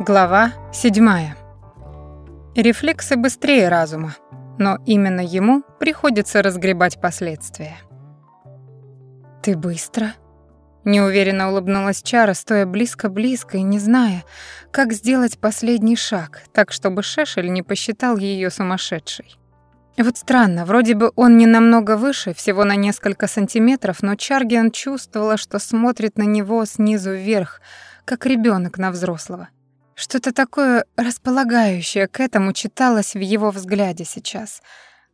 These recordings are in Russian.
Глава 7. Рефлексы быстрее разума, но именно ему приходится разгребать последствия. «Ты быстро?» Неуверенно улыбнулась Чара, стоя близко-близко и не зная, как сделать последний шаг, так чтобы Шешель не посчитал ее сумасшедшей. Вот странно, вроде бы он не намного выше, всего на несколько сантиметров, но Чаргиан чувствовала, что смотрит на него снизу вверх, как ребенок на взрослого. Что-то такое располагающее к этому читалось в его взгляде сейчас,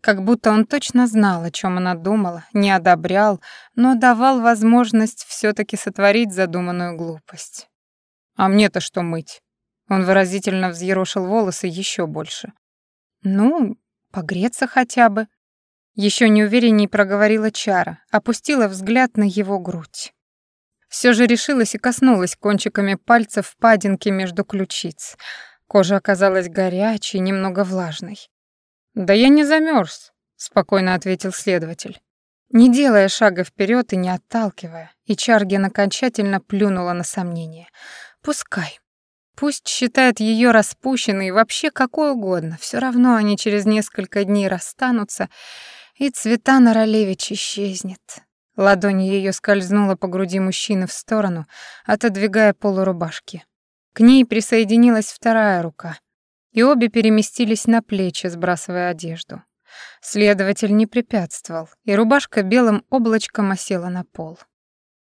как будто он точно знал, о чем она думала, не одобрял, но давал возможность все таки сотворить задуманную глупость. «А мне-то что мыть?» Он выразительно взъерошил волосы еще больше. «Ну, погреться хотя бы». Еще неуверенней проговорила Чара, опустила взгляд на его грудь все же решилась и коснулась кончиками пальцев впадинки между ключиц. Кожа оказалась горячей, немного влажной. «Да я не замерз, спокойно ответил следователь. Не делая шага вперед и не отталкивая, и Чарген окончательно плюнула на сомнение. «Пускай. Пусть считает ее распущенной вообще какой угодно, все равно они через несколько дней расстанутся, и цвета на Ролевич исчезнет. Ладонь ее скользнула по груди мужчины в сторону, отодвигая полурубашки. К ней присоединилась вторая рука, и обе переместились на плечи, сбрасывая одежду. Следователь не препятствовал, и рубашка белым облачком осела на пол.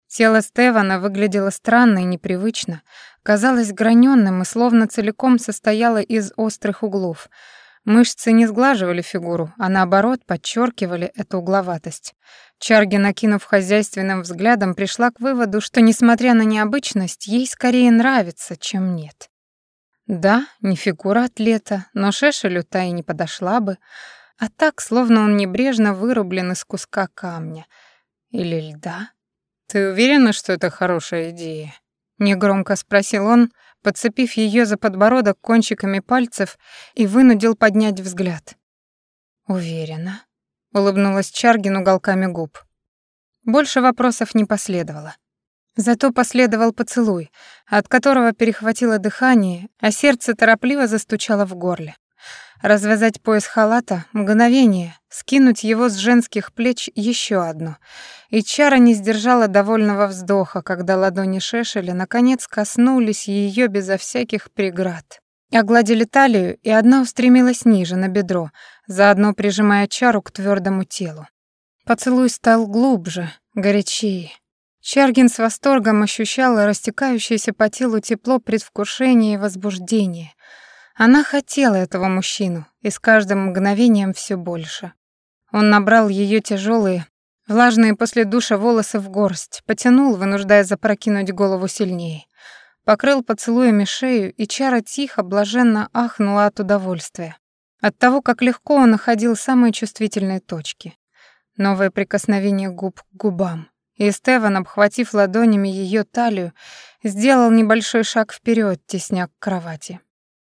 Тело Стевана выглядело странно и непривычно, казалось гранённым и словно целиком состояло из острых углов — Мышцы не сглаживали фигуру, а наоборот подчеркивали эту угловатость. Чарги, накинув хозяйственным взглядом, пришла к выводу, что, несмотря на необычность, ей скорее нравится, чем нет. Да, не фигура атлета, но Шешелю та и не подошла бы, а так, словно он небрежно вырублен из куска камня. Или льда. «Ты уверена, что это хорошая идея?» — негромко спросил он, подцепив ее за подбородок кончиками пальцев и вынудил поднять взгляд. «Уверена», — улыбнулась Чаргин уголками губ. Больше вопросов не последовало. Зато последовал поцелуй, от которого перехватило дыхание, а сердце торопливо застучало в горле. Развязать пояс халата — мгновение, скинуть его с женских плеч — еще одно. И Чара не сдержала довольного вздоха, когда ладони Шешеля наконец коснулись ее безо всяких преград. Огладили талию, и одна устремилась ниже, на бедро, заодно прижимая Чару к твердому телу. Поцелуй стал глубже, горячее. Чаргин с восторгом ощущала растекающееся по телу тепло предвкушения и возбуждения — она хотела этого мужчину, и с каждым мгновением все больше. Он набрал ее тяжелые, влажные после душа волосы в горсть, потянул, вынуждая запрокинуть голову сильнее. Покрыл поцелуями шею, и Чара тихо, блаженно ахнула от удовольствия. От того, как легко он находил самые чувствительные точки. Новое прикосновение губ к губам. И Стеван, обхватив ладонями ее талию, сделал небольшой шаг вперед, тесня к кровати.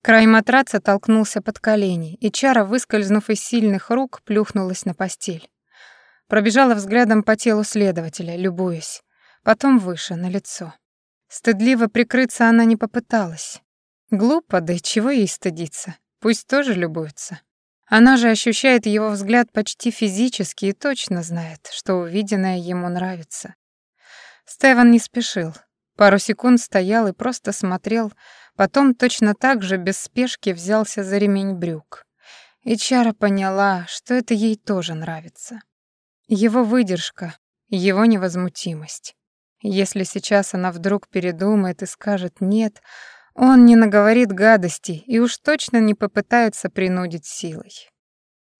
Край матраца толкнулся под колени, и Чара, выскользнув из сильных рук, плюхнулась на постель. Пробежала взглядом по телу следователя, любуясь. Потом выше, на лицо. Стыдливо прикрыться она не попыталась. Глупо, да и чего ей стыдиться? Пусть тоже любуется. Она же ощущает его взгляд почти физически и точно знает, что увиденное ему нравится. Стеван не спешил. Пару секунд стоял и просто смотрел, Потом точно так же без спешки взялся за ремень брюк. И Чара поняла, что это ей тоже нравится. Его выдержка, его невозмутимость. Если сейчас она вдруг передумает и скажет «нет», он не наговорит гадости и уж точно не попытается принудить силой.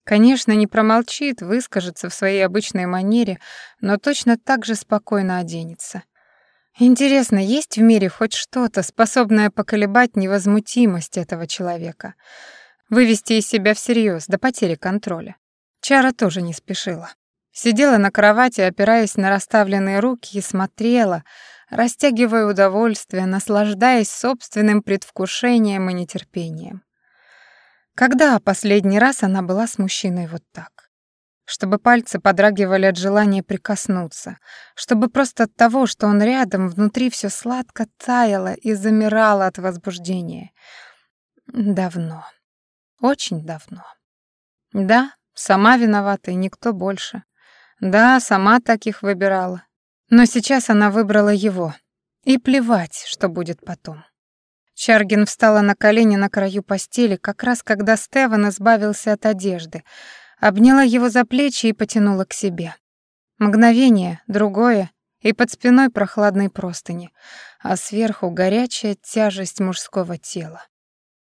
Конечно, не промолчит, выскажется в своей обычной манере, но точно так же спокойно оденется — Интересно, есть в мире хоть что-то, способное поколебать невозмутимость этого человека, вывести из себя всерьез до потери контроля? Чара тоже не спешила. Сидела на кровати, опираясь на расставленные руки и смотрела, растягивая удовольствие, наслаждаясь собственным предвкушением и нетерпением. Когда последний раз она была с мужчиной вот так? Чтобы пальцы подрагивали от желания прикоснуться, чтобы просто от того, что он рядом, внутри все сладко таяло и замирало от возбуждения. Давно. Очень давно. Да, сама виновата и никто больше. Да, сама таких выбирала. Но сейчас она выбрала его. И плевать, что будет потом. Чаргин встала на колени на краю постели, как раз когда Стеван избавился от одежды, обняла его за плечи и потянула к себе. Мгновение, другое, и под спиной прохладные простыни, а сверху горячая тяжесть мужского тела.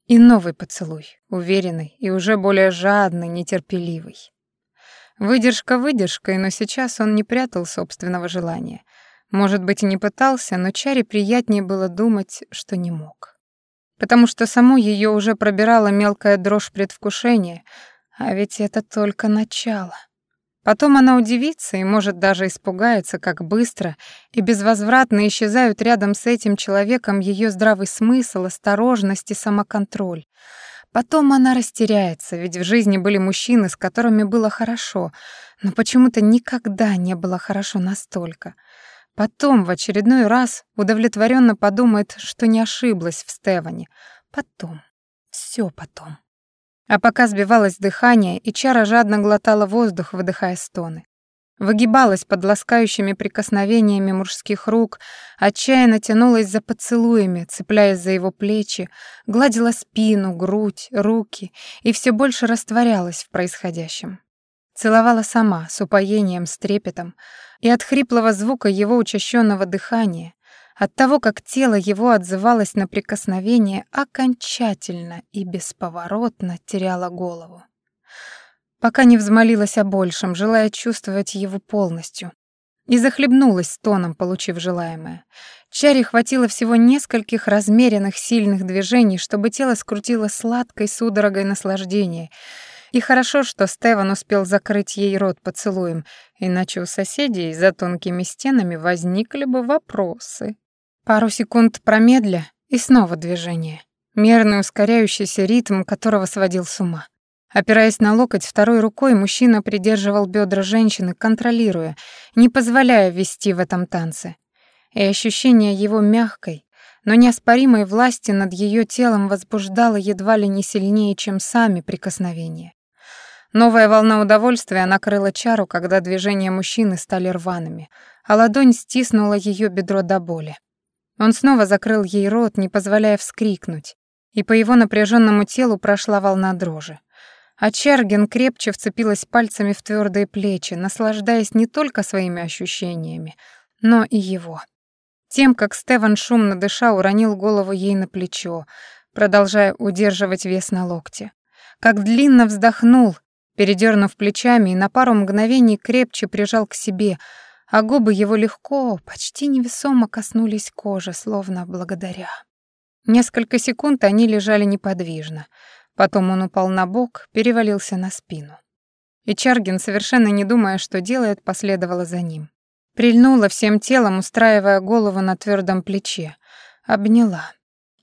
И новый поцелуй, уверенный и уже более жадный, нетерпеливый. Выдержка выдержкой, но сейчас он не прятал собственного желания. Может быть, и не пытался, но Чаре приятнее было думать, что не мог. Потому что саму ее уже пробирала мелкая дрожь предвкушения, а ведь это только начало. Потом она удивится и, может, даже испугается, как быстро и безвозвратно исчезают рядом с этим человеком ее здравый смысл, осторожность и самоконтроль. Потом она растеряется, ведь в жизни были мужчины, с которыми было хорошо, но почему-то никогда не было хорошо настолько. Потом в очередной раз удовлетворенно подумает, что не ошиблась в Стеване. Потом. все потом. А пока сбивалось дыхание, и Чара жадно глотала воздух, выдыхая стоны. Выгибалась под ласкающими прикосновениями мужских рук, отчаянно тянулась за поцелуями, цепляясь за его плечи, гладила спину, грудь, руки и все больше растворялась в происходящем. Целовала сама, с упоением, с трепетом, и от хриплого звука его учащенного дыхания, от того, как тело его отзывалось на прикосновение, окончательно и бесповоротно теряла голову. Пока не взмолилась о большем, желая чувствовать его полностью, и захлебнулась стоном, получив желаемое. Чаре хватило всего нескольких размеренных сильных движений, чтобы тело скрутило сладкой судорогой наслаждения. И хорошо, что Стеван успел закрыть ей рот поцелуем, иначе у соседей за тонкими стенами возникли бы вопросы. Пару секунд промедля, и снова движение. Мерный ускоряющийся ритм, которого сводил с ума. Опираясь на локоть второй рукой, мужчина придерживал бедра женщины, контролируя, не позволяя вести в этом танце. И ощущение его мягкой, но неоспоримой власти над ее телом возбуждало едва ли не сильнее, чем сами прикосновения. Новая волна удовольствия накрыла чару, когда движения мужчины стали рваными, а ладонь стиснула ее бедро до боли. Он снова закрыл ей рот, не позволяя вскрикнуть, и по его напряженному телу прошла волна дрожи. А Черген крепче вцепилась пальцами в твердые плечи, наслаждаясь не только своими ощущениями, но и его. Тем, как Стеван шумно дыша уронил голову ей на плечо, продолжая удерживать вес на локте. Как длинно вздохнул, передернув плечами и на пару мгновений крепче прижал к себе, а губы его легко, почти невесомо коснулись кожи, словно благодаря. Несколько секунд они лежали неподвижно. Потом он упал на бок, перевалился на спину. И Чаргин, совершенно не думая, что делает, последовала за ним. Прильнула всем телом, устраивая голову на твердом плече. Обняла.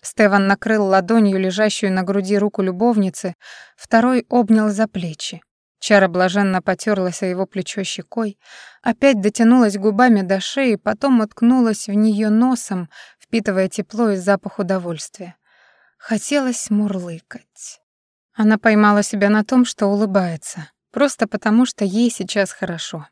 Стеван накрыл ладонью лежащую на груди руку любовницы, второй обнял за плечи. Чара блаженно потерлась о его плечо щекой, опять дотянулась губами до шеи, потом уткнулась в нее носом, впитывая тепло и запах удовольствия. Хотелось мурлыкать. Она поймала себя на том, что улыбается, просто потому что ей сейчас хорошо.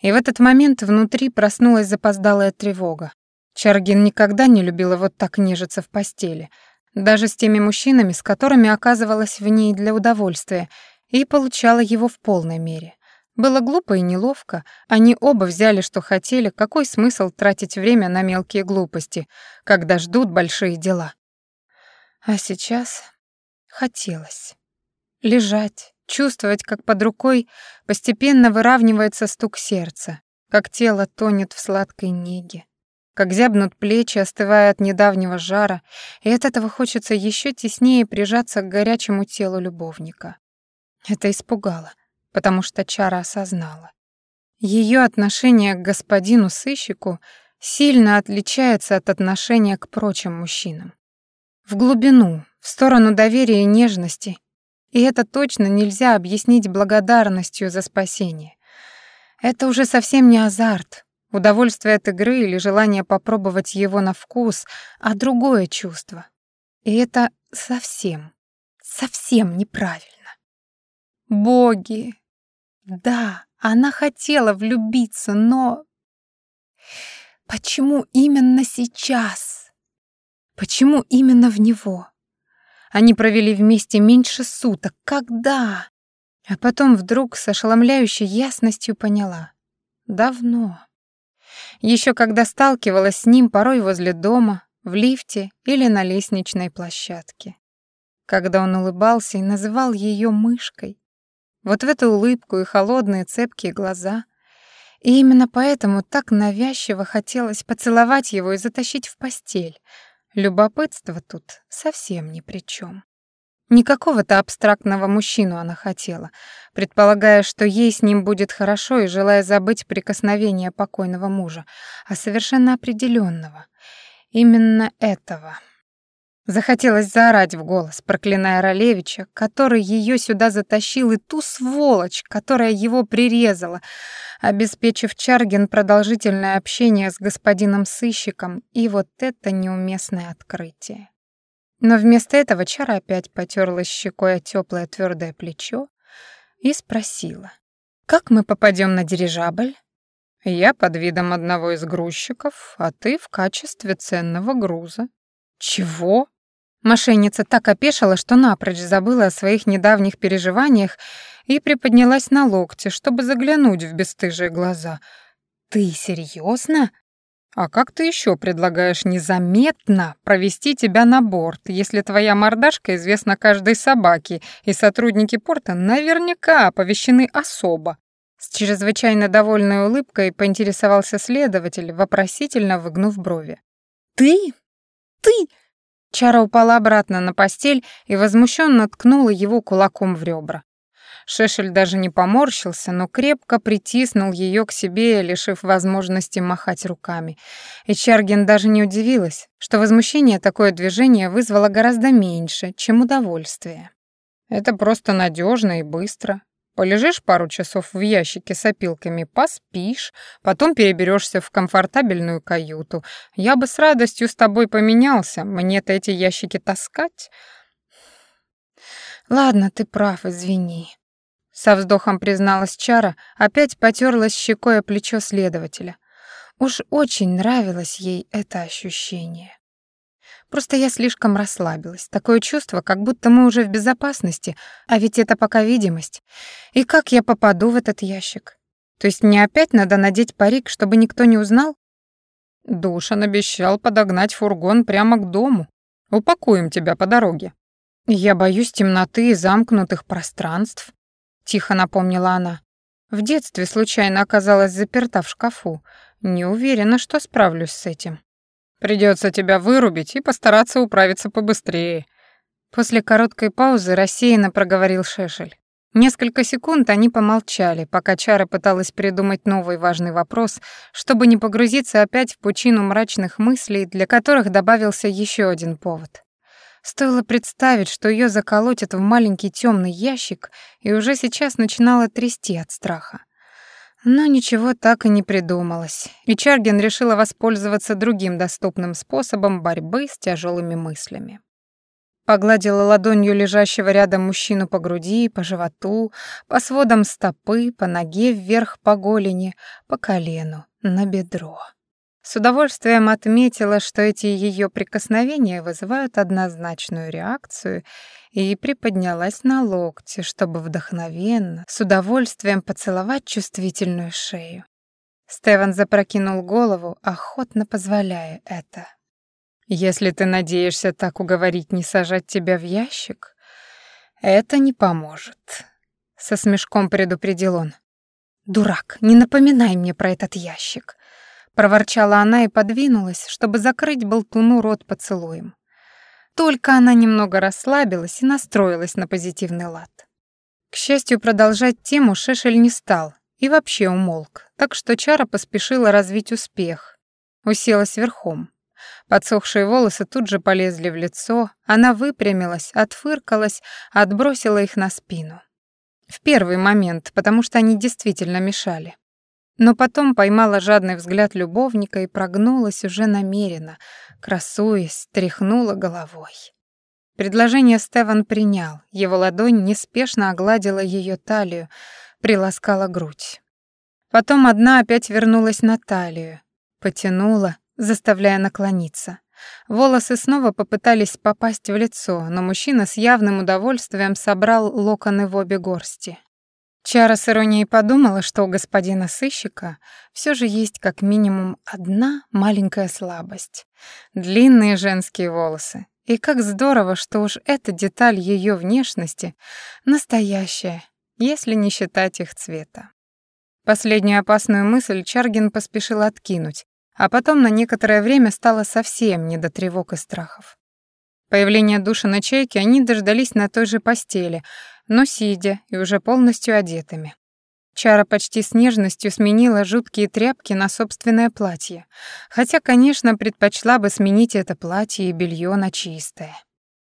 И в этот момент внутри проснулась запоздалая тревога. Чаргин никогда не любила вот так нежиться в постели, даже с теми мужчинами, с которыми оказывалась в ней для удовольствия — и получала его в полной мере. Было глупо и неловко, они оба взяли, что хотели, какой смысл тратить время на мелкие глупости, когда ждут большие дела. А сейчас хотелось лежать, чувствовать, как под рукой постепенно выравнивается стук сердца, как тело тонет в сладкой неге, как зябнут плечи, остывая от недавнего жара, и от этого хочется еще теснее прижаться к горячему телу любовника. Это испугало, потому что Чара осознала. Ее отношение к господину-сыщику сильно отличается от отношения к прочим мужчинам. В глубину, в сторону доверия и нежности, И это точно нельзя объяснить благодарностью за спасение. Это уже совсем не азарт, удовольствие от игры или желание попробовать его на вкус, а другое чувство. И это совсем, совсем неправильно. Боги! Да, она хотела влюбиться, но... Почему именно сейчас? Почему именно в него? Они провели вместе меньше суток. Когда? А потом вдруг с ошеломляющей ясностью поняла. Давно. Еще когда сталкивалась с ним порой возле дома, в лифте или на лестничной площадке. Когда он улыбался и называл ее мышкой. Вот в эту улыбку и холодные цепкие глаза. И именно поэтому так навязчиво хотелось поцеловать его и затащить в постель. Любопытство тут совсем ни при чем. Не какого-то абстрактного мужчину она хотела, предполагая, что ей с ним будет хорошо и желая забыть прикосновение покойного мужа, а совершенно определенного. Именно этого. Захотелось заорать в голос, проклиная Ролевича, который ее сюда затащил, и ту сволочь, которая его прирезала, обеспечив Чаргин продолжительное общение с господином сыщиком и вот это неуместное открытие. Но вместо этого Чара опять потёрлась щекой о тёплое твёрдое плечо и спросила. «Как мы попадём на дирижабль?» «Я под видом одного из грузчиков, а ты в качестве ценного груза». «Чего?» Мошенница так опешила, что напрочь забыла о своих недавних переживаниях и приподнялась на локте, чтобы заглянуть в бесстыжие глаза. «Ты серьёзно?» А как ты еще предлагаешь незаметно провести тебя на борт, если твоя мордашка известна каждой собаке, и сотрудники порта наверняка оповещены особо? С чрезвычайно довольной улыбкой поинтересовался следователь, вопросительно выгнув брови. «Ты? Ты?» Чара упала обратно на постель и возмущенно ткнула его кулаком в ребра. Шешель даже не поморщился, но крепко притиснул ее к себе, лишив возможности махать руками. И Чаргин даже не удивилась, что возмущение такое движение вызвало гораздо меньше, чем удовольствие. «Это просто надежно и быстро. Полежишь пару часов в ящике с опилками, поспишь, потом переберешься в комфортабельную каюту. Я бы с радостью с тобой поменялся, мне-то эти ящики таскать». «Ладно, ты прав, извини», со вздохом призналась Чара, опять потерлась щекой о плечо следователя. Уж очень нравилось ей это ощущение. Просто я слишком расслабилась. Такое чувство, как будто мы уже в безопасности, а ведь это пока видимость. И как я попаду в этот ящик? То есть мне опять надо надеть парик, чтобы никто не узнал? Душан обещал подогнать фургон прямо к дому. Упакуем тебя по дороге. Я боюсь темноты и замкнутых пространств. — тихо напомнила она. «В детстве случайно оказалась заперта в шкафу. Не уверена, что справлюсь с этим. Придется тебя вырубить и постараться управиться побыстрее». После короткой паузы рассеянно проговорил Шешель. Несколько секунд они помолчали, пока Чара пыталась придумать новый важный вопрос, чтобы не погрузиться опять в пучину мрачных мыслей, для которых добавился еще один повод. Стоило представить, что ее заколотят в маленький темный ящик, и уже сейчас начинала трясти от страха. Но ничего так и не придумалось, и Чаргин решила воспользоваться другим доступным способом борьбы с тяжелыми мыслями. Погладила ладонью лежащего рядом мужчину по груди, по животу, по сводам стопы, по ноге вверх по голени, по колену, на бедро. С удовольствием отметила, что эти ее прикосновения вызывают однозначную реакцию, и приподнялась на локте, чтобы вдохновенно, с удовольствием поцеловать чувствительную шею. Стеван запрокинул голову, охотно позволяя это. «Если ты надеешься так уговорить не сажать тебя в ящик, это не поможет», — со смешком предупредил он. «Дурак, не напоминай мне про этот ящик», проворчала она и подвинулась, чтобы закрыть болтуну рот поцелуем. Только она немного расслабилась и настроилась на позитивный лад. К счастью, продолжать тему Шешель не стал и вообще умолк, так что Чара поспешила развить успех. Уселась верхом. Подсохшие волосы тут же полезли в лицо, она выпрямилась, отфыркалась, отбросила их на спину. В первый момент, потому что они действительно мешали. Но потом поймала жадный взгляд любовника и прогнулась уже намеренно, красуясь, тряхнула головой. Предложение Стеван принял, его ладонь неспешно огладила ее талию, приласкала грудь. Потом одна опять вернулась на талию, потянула, заставляя наклониться. Волосы снова попытались попасть в лицо, но мужчина с явным удовольствием собрал локоны в обе горсти. Чара с иронией подумала, что у господина сыщика все же есть как минимум одна маленькая слабость — длинные женские волосы. И как здорово, что уж эта деталь ее внешности настоящая, если не считать их цвета. Последнюю опасную мысль Чаргин поспешил откинуть, а потом на некоторое время стало совсем не до тревог и страхов. Появление души на чайке они дождались на той же постели, но сидя и уже полностью одетыми. Чара почти с нежностью сменила жуткие тряпки на собственное платье, хотя, конечно, предпочла бы сменить это платье и белье на чистое.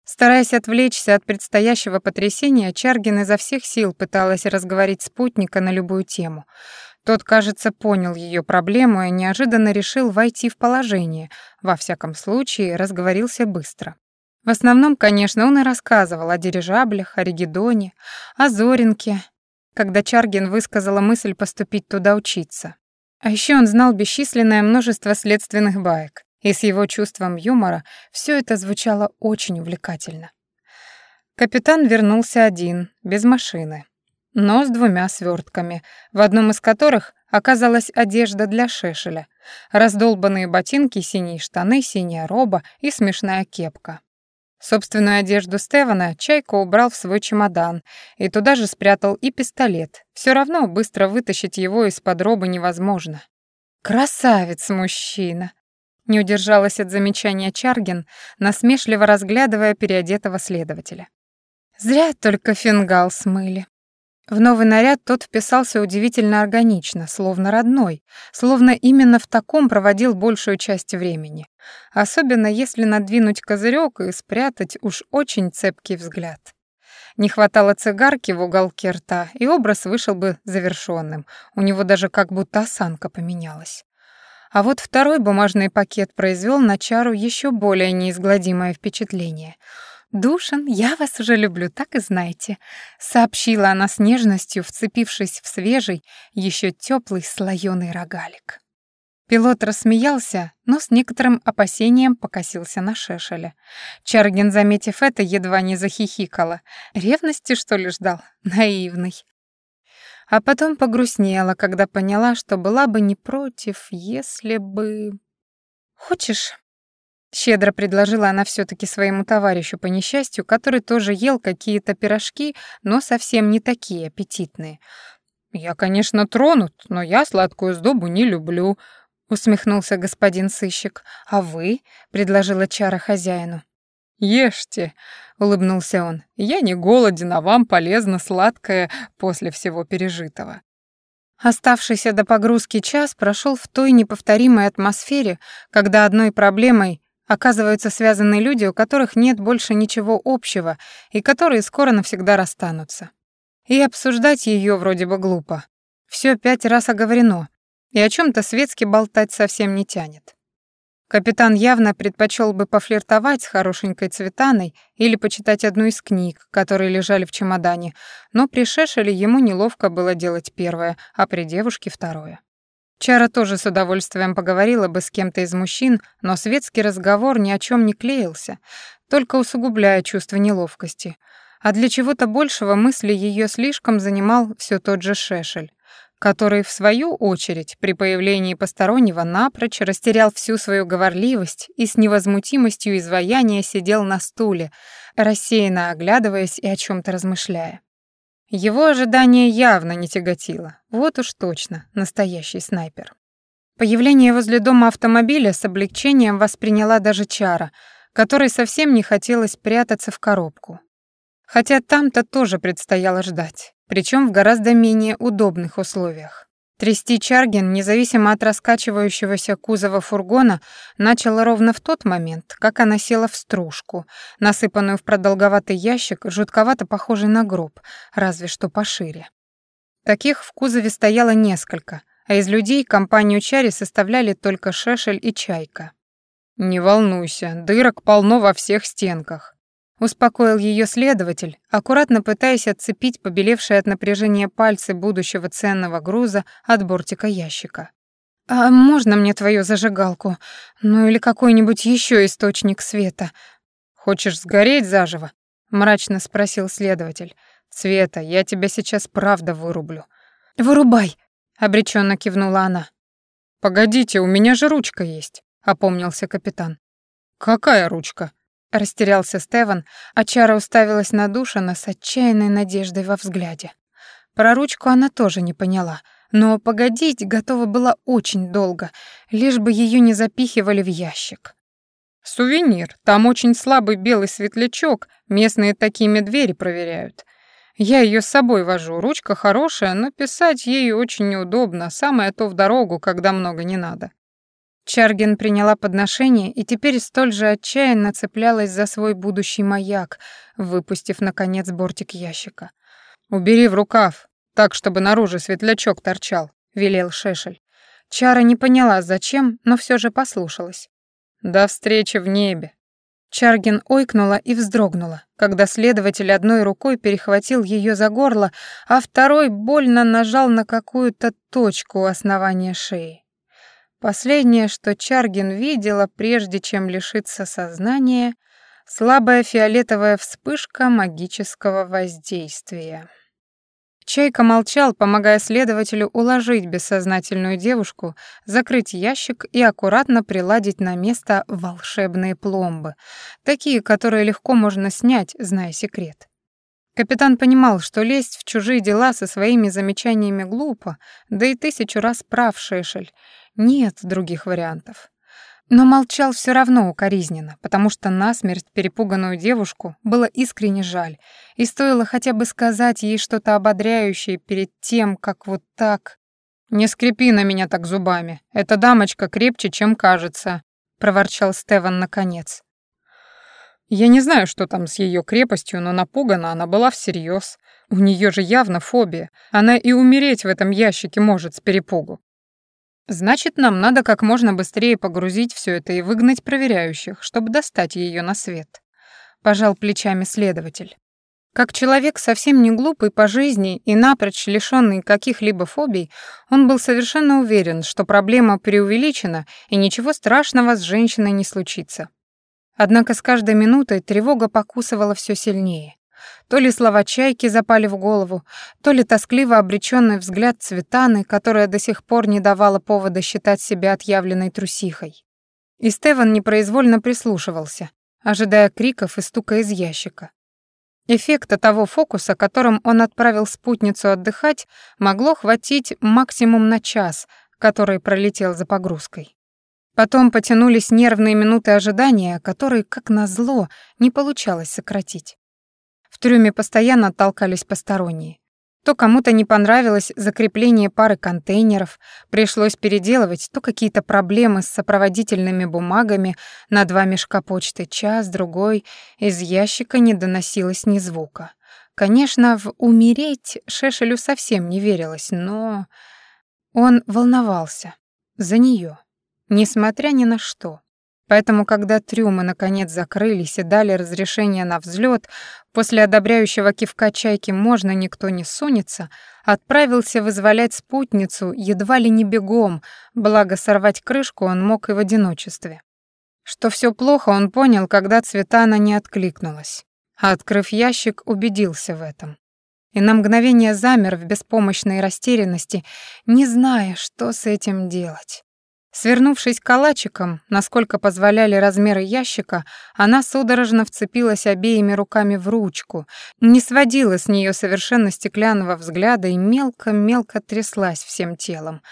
Стараясь отвлечься от предстоящего потрясения, Чаргин изо всех сил пыталась разговорить спутника на любую тему. Тот, кажется, понял ее проблему и неожиданно решил войти в положение, во всяком случае, разговорился быстро. В основном, конечно, он и рассказывал о дирижаблях, о Ригидоне, о Зоринке, когда Чаргин высказала мысль поступить туда учиться. А еще он знал бесчисленное множество следственных баек, и с его чувством юмора все это звучало очень увлекательно. Капитан вернулся один, без машины, но с двумя свертками, в одном из которых оказалась одежда для Шешеля, раздолбанные ботинки, синие штаны, синяя роба и смешная кепка. Собственную одежду Стевана Чайка убрал в свой чемодан и туда же спрятал и пистолет. Все равно быстро вытащить его из-под робы невозможно. «Красавец мужчина!» Не удержалась от замечания Чаргин, насмешливо разглядывая переодетого следователя. «Зря только фингал смыли. В новый наряд тот вписался удивительно органично, словно родной, словно именно в таком проводил большую часть времени. Особенно если надвинуть козырек и спрятать уж очень цепкий взгляд. Не хватало цигарки в уголке рта, и образ вышел бы завершенным. У него даже как будто осанка поменялась. А вот второй бумажный пакет произвел на Чару еще более неизгладимое впечатление — «Душин, я вас уже люблю, так и знаете», — сообщила она с нежностью, вцепившись в свежий, еще теплый слоеный рогалик. Пилот рассмеялся, но с некоторым опасением покосился на Шешеля. Чаргин, заметив это, едва не захихикала. Ревности, что ли, ждал? Наивный. А потом погрустнела, когда поняла, что была бы не против, если бы... «Хочешь, Щедро предложила она все таки своему товарищу по несчастью, который тоже ел какие-то пирожки, но совсем не такие аппетитные. «Я, конечно, тронут, но я сладкую сдобу не люблю», — усмехнулся господин сыщик. «А вы?» — предложила чара хозяину. «Ешьте», — улыбнулся он. «Я не голоден, а вам полезно сладкое после всего пережитого». Оставшийся до погрузки час прошел в той неповторимой атмосфере, когда одной проблемой Оказываются связаны люди, у которых нет больше ничего общего и которые скоро навсегда расстанутся. И обсуждать ее вроде бы глупо. Все пять раз оговорено, и о чем то светски болтать совсем не тянет. Капитан явно предпочел бы пофлиртовать с хорошенькой Цветаной или почитать одну из книг, которые лежали в чемодане, но при Шешеле ему неловко было делать первое, а при девушке второе. Чара тоже с удовольствием поговорила бы с кем-то из мужчин, но светский разговор ни о чем не клеился, только усугубляя чувство неловкости. А для чего-то большего мысли ее слишком занимал все тот же Шешель, который, в свою очередь, при появлении постороннего напрочь растерял всю свою говорливость и с невозмутимостью изваяния сидел на стуле, рассеянно оглядываясь и о чем то размышляя. Его ожидание явно не тяготило. Вот уж точно, настоящий снайпер. Появление возле дома автомобиля с облегчением восприняла даже Чара, которой совсем не хотелось прятаться в коробку. Хотя там-то тоже предстояло ждать, причем в гораздо менее удобных условиях. Трясти Чаргин, независимо от раскачивающегося кузова фургона, начала ровно в тот момент, как она села в стружку, насыпанную в продолговатый ящик, жутковато похожий на гроб, разве что пошире. Таких в кузове стояло несколько, а из людей компанию Чари составляли только Шешель и Чайка. «Не волнуйся, дырок полно во всех стенках. Успокоил ее следователь, аккуратно пытаясь отцепить побелевшие от напряжения пальцы будущего ценного груза от бортика ящика. «А можно мне твою зажигалку? Ну или какой-нибудь еще источник света?» «Хочешь сгореть заживо?» — мрачно спросил следователь. «Света, я тебя сейчас правда вырублю». «Вырубай!» — обреченно кивнула она. «Погодите, у меня же ручка есть», — опомнился капитан. «Какая ручка?» Растерялся Стеван, а Чара уставилась на Душана с отчаянной надеждой во взгляде. Про ручку она тоже не поняла, но погодить готова была очень долго, лишь бы ее не запихивали в ящик. «Сувенир. Там очень слабый белый светлячок, местные такими двери проверяют. Я ее с собой вожу, ручка хорошая, но писать ею очень неудобно, самое то в дорогу, когда много не надо. Чаргин приняла подношение и теперь столь же отчаянно цеплялась за свой будущий маяк, выпустив, наконец, бортик ящика. «Убери в рукав, так, чтобы наружу светлячок торчал», — велел Шешель. Чара не поняла, зачем, но все же послушалась. «До встречи в небе». Чаргин ойкнула и вздрогнула, когда следователь одной рукой перехватил ее за горло, а второй больно нажал на какую-то точку у основания шеи. Последнее, что Чаргин видела, прежде чем лишиться сознания, слабая фиолетовая вспышка магического воздействия. Чайка молчал, помогая следователю уложить бессознательную девушку, закрыть ящик и аккуратно приладить на место волшебные пломбы, такие, которые легко можно снять, зная секрет. Капитан понимал, что лезть в чужие дела со своими замечаниями глупо, да и тысячу раз прав Шешель — нет других вариантов. Но молчал все равно укоризненно, потому что насмерть перепуганную девушку было искренне жаль, и стоило хотя бы сказать ей что-то ободряющее перед тем, как вот так... «Не скрипи на меня так зубами, эта дамочка крепче, чем кажется», — проворчал Стеван наконец. Я не знаю, что там с ее крепостью, но напугана она была всерьез. У нее же явно фобия. Она и умереть в этом ящике может с перепугу. Значит, нам надо как можно быстрее погрузить все это и выгнать проверяющих, чтобы достать ее на свет. Пожал плечами следователь. Как человек совсем не глупый по жизни и напрочь лишённый каких-либо фобий, он был совершенно уверен, что проблема преувеличена и ничего страшного с женщиной не случится. Однако с каждой минутой тревога покусывала все сильнее. То ли слова чайки запали в голову, то ли тоскливо обреченный взгляд Цветаны, которая до сих пор не давала повода считать себя отъявленной трусихой. И Стеван непроизвольно прислушивался, ожидая криков и стука из ящика. Эффекта того фокуса, которым он отправил спутницу отдыхать, могло хватить максимум на час, который пролетел за погрузкой. Потом потянулись нервные минуты ожидания, которые, как назло, не получалось сократить. В трюме постоянно толкались посторонние. То кому-то не понравилось закрепление пары контейнеров, пришлось переделывать, то какие-то проблемы с сопроводительными бумагами на два мешка почты час, другой, из ящика не доносилось ни звука. Конечно, в «умереть» Шешелю совсем не верилось, но он волновался за нее, несмотря ни на что. Поэтому, когда трюмы наконец закрылись и дали разрешение на взлет, после одобряющего кивка чайки можно никто не сунется, отправился вызволять спутницу едва ли не бегом, благо сорвать крышку он мог и в одиночестве. Что все плохо, он понял, когда Цветана не откликнулась. А открыв ящик, убедился в этом. И на мгновение замер в беспомощной растерянности, не зная, что с этим делать. Свернувшись калачиком, насколько позволяли размеры ящика, она судорожно вцепилась обеими руками в ручку, не сводила с нее совершенно стеклянного взгляда и мелко-мелко тряслась всем телом.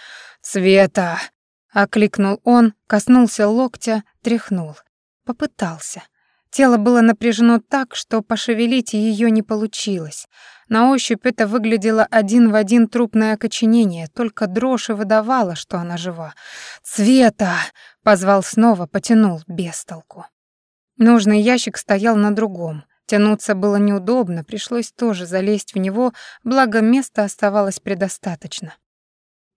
«Света!» — окликнул он, коснулся локтя, тряхнул. Попытался. Тело было напряжено так, что пошевелить ее не получилось. На ощупь это выглядело один в один трупное окоченение, только дрожь и выдавала, что она жива. «Цвета!» — позвал снова, потянул, без толку. Нужный ящик стоял на другом. Тянуться было неудобно, пришлось тоже залезть в него, благо места оставалось предостаточно.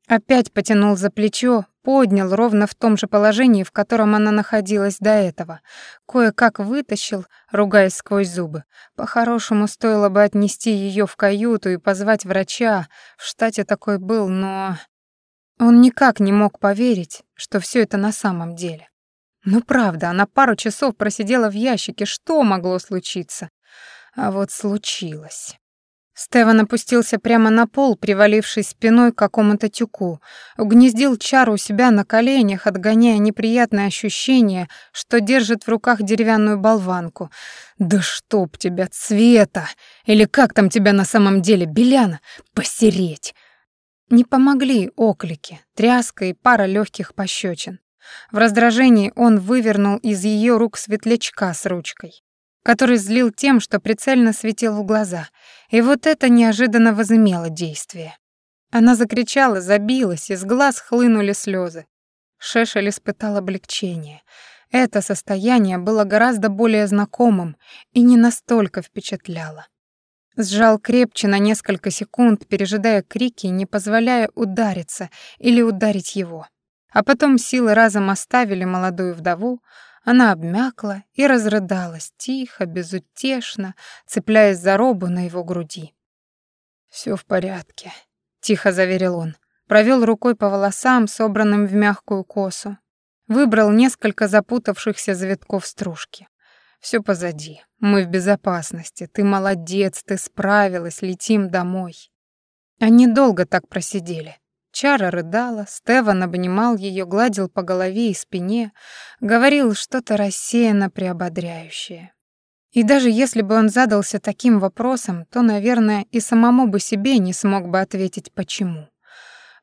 Опять потянул за плечо, поднял ровно в том же положении, в котором она находилась до этого. Кое-как вытащил, ругаясь сквозь зубы. По-хорошему стоило бы отнести ее в каюту и позвать врача. В штате такой был, но... Он никак не мог поверить, что все это на самом деле. Ну правда, она пару часов просидела в ящике, что могло случиться? А вот случилось. Стеван опустился прямо на пол, привалившись спиной к какому-то тюку, угнездил чару у себя на коленях, отгоняя неприятное ощущение, что держит в руках деревянную болванку. «Да чтоб тебя, Цвета! Или как там тебя на самом деле, Беляна? Посереть!» Не помогли оклики, тряска и пара легких пощечин. В раздражении он вывернул из ее рук светлячка с ручкой который злил тем, что прицельно светил в глаза, и вот это неожиданно возымело действие. Она закричала, забилась, из глаз хлынули слезы. Шешель испытал облегчение. Это состояние было гораздо более знакомым и не настолько впечатляло. Сжал крепче на несколько секунд, пережидая крики, не позволяя удариться или ударить его. А потом силы разом оставили молодую вдову, она обмякла и разрыдалась, тихо, безутешно, цепляясь за робу на его груди. Все в порядке», — тихо заверил он. Провел рукой по волосам, собранным в мягкую косу. Выбрал несколько запутавшихся завитков стружки. Все позади. Мы в безопасности. Ты молодец, ты справилась, летим домой». Они долго так просидели. Чара рыдала, Стеван обнимал ее, гладил по голове и спине, говорил что-то рассеянно приободряющее. И даже если бы он задался таким вопросом, то, наверное, и самому бы себе не смог бы ответить «почему?».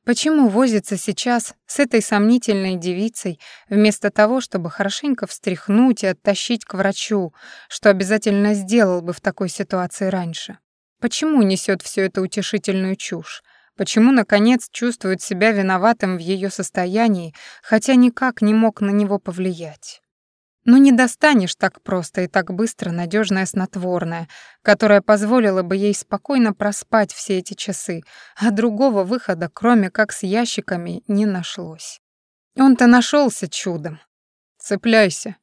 Почему возится сейчас с этой сомнительной девицей, вместо того, чтобы хорошенько встряхнуть и оттащить к врачу, что обязательно сделал бы в такой ситуации раньше? Почему несет всю эту утешительную чушь? Почему, наконец, чувствует себя виноватым в ее состоянии, хотя никак не мог на него повлиять? Но ну, не достанешь так просто и так быстро надежное снотворное, которое позволило бы ей спокойно проспать все эти часы, а другого выхода, кроме как с ящиками, не нашлось. Он-то нашелся чудом. «Цепляйся»,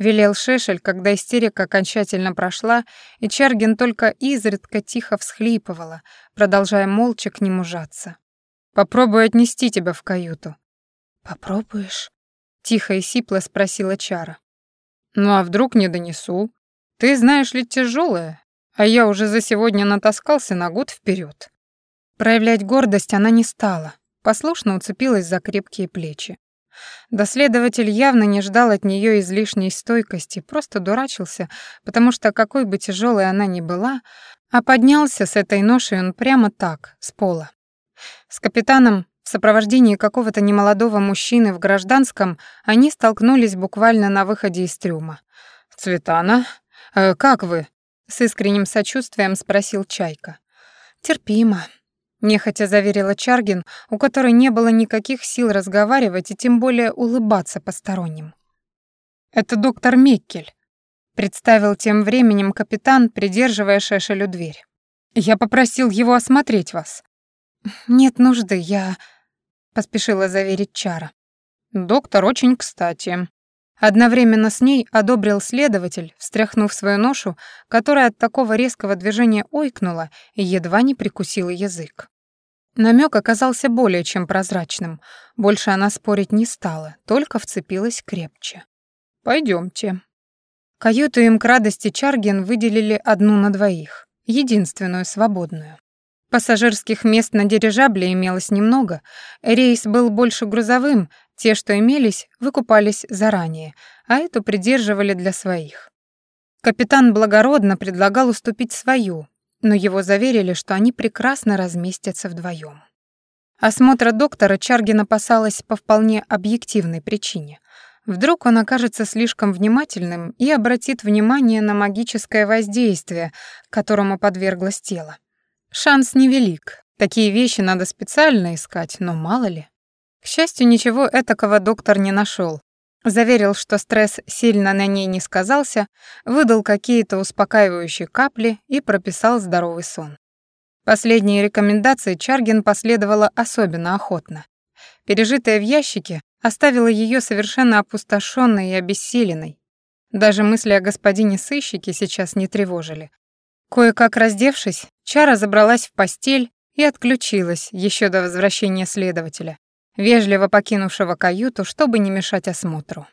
велел Шешель, когда истерика окончательно прошла, и Чаргин только изредка тихо всхлипывала, продолжая молча к нему жаться. «Попробую отнести тебя в каюту». «Попробуешь?» — тихо и сипло спросила Чара. «Ну а вдруг не донесу? Ты, знаешь ли, тяжелая, а я уже за сегодня натаскался на год вперед. Проявлять гордость она не стала, послушно уцепилась за крепкие плечи. Доследователь явно не ждал от нее излишней стойкости, просто дурачился, потому что какой бы тяжелой она ни была, а поднялся с этой ношей он прямо так, с пола. С капитаном в сопровождении какого-то немолодого мужчины в гражданском они столкнулись буквально на выходе из трюма. «Цветана, э, как вы?» — с искренним сочувствием спросил Чайка. «Терпимо», Нехотя заверила Чаргин, у которой не было никаких сил разговаривать и тем более улыбаться посторонним. «Это доктор Меккель», — представил тем временем капитан, придерживая Шешелю дверь. «Я попросил его осмотреть вас». «Нет нужды, я...» — поспешила заверить Чара. «Доктор очень кстати». Одновременно с ней одобрил следователь, встряхнув свою ношу, которая от такого резкого движения ойкнула и едва не прикусила язык. Намек оказался более чем прозрачным. Больше она спорить не стала, только вцепилась крепче. Пойдемте. Каюту им к радости Чаргин выделили одну на двоих, единственную свободную. Пассажирских мест на дирижабле имелось немного, рейс был больше грузовым, те, что имелись, выкупались заранее, а эту придерживали для своих. Капитан благородно предлагал уступить свою, но его заверили, что они прекрасно разместятся вдвоем. Осмотра доктора Чаргин опасалась по вполне объективной причине. Вдруг он окажется слишком внимательным и обратит внимание на магическое воздействие, которому подверглось тело. Шанс невелик. Такие вещи надо специально искать, но мало ли. К счастью, ничего этакого доктор не нашел. Заверил, что стресс сильно на ней не сказался, выдал какие-то успокаивающие капли и прописал здоровый сон. Последние рекомендации Чаргин последовала особенно охотно. Пережитое в ящике оставило ее совершенно опустошенной и обессиленной. Даже мысли о господине сыщике сейчас не тревожили. Кое-как раздевшись, Чара забралась в постель и отключилась еще до возвращения следователя, вежливо покинувшего каюту, чтобы не мешать осмотру.